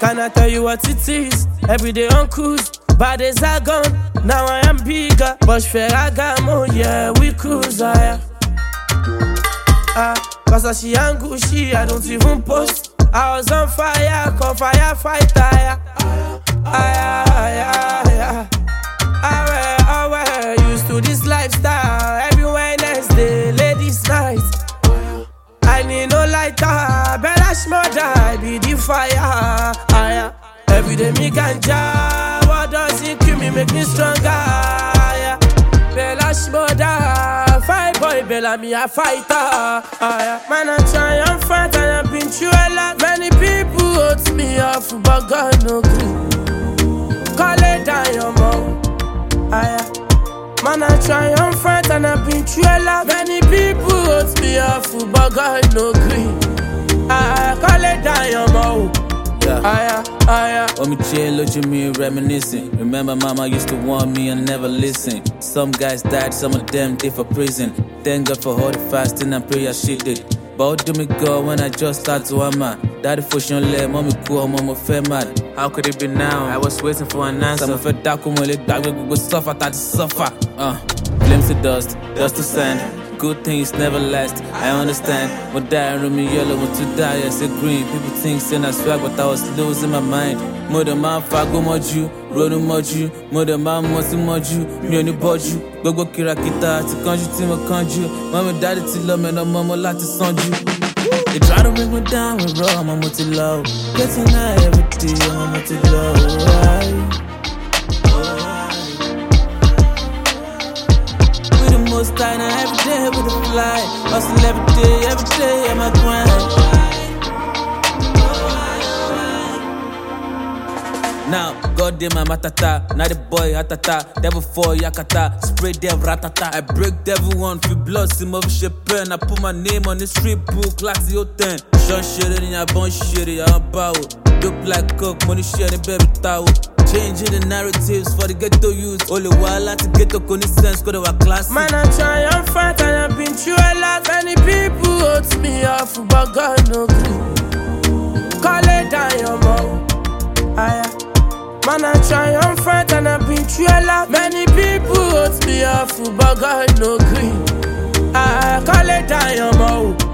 Can I tell you what it is? Every day on cruise, days are gone. Now I am bigger, but Ferragamo, yeah, we cruise higher. Ah, cause I see Angushi, I don't even post. I was on fire, call firefighter, yeah. Ah, yeah, ah, yeah, ah, yeah. Ah, I wear, used to this lifestyle. Every Wednesday, ladies' night. I need no lighter, better smother, I be the fire. Ah. Every day me ganja, what does it kill me, make me stronger. Yeah. Bella smother, fight boy, Bella me a fighter. Ah, yeah. Man, I try and I've been through a lot. Many people hurt me off, but God no clue. Call it down your mouth. Ah, yeah. Man, I try and I've been through a lot. Many people hurt me off, but God no green. I call it down your mouth. Yeah. Aya, aya. When me chill, look at me reminiscing. Remember, mama used to warn me and never listen. Some guys died, some of them did for prison. Thank God for all the fasting and prayer she did. But do me go when I just start to hammer? Daddy for sure let mommy cool, mama fair mad. How could it be now? I was waiting for an answer. Some fed dark when they back, we go suffer, that to suffer. Uh, flames to dust, dust to sand. Good things never last, I understand. Die room me yellow, want to die, I say green. People think saying I swag, but I was losing my mind. Mother man, fago moju, rodo moju, mother man, mosi moju, mi ò ní bọ́jú. Gbogbo kìràkìtà àti kanjú tí mo kanjú. Mọ́mi dáàdì ti lọ mẹ́nà mọ́mọ́ láti sanjú. They try to bring me down with raw, I'm to low. Getting high every day, I'm to low. Right? Fly. Hustle every day, every day, I'm a grind. Now, God damn my matata, not the boy atata, devil for yakata, spray dev ratata. I break devil one, feel blood, sim of pen. I put my name on the street book, like the 10. Sean shit in your bone shit, I'm bow. Dope like coke, money sharing, baby towel. Changing the narratives for the ghetto youth. Only while to get to sense, go to our class. Man, I try and and I've been through a lot. Many people hurt me off, but God no clue. Call it down your mouth. Aya. Man, I try and and I've been through a lot. Many people hurt me off, but God no green. I call it down your mouth.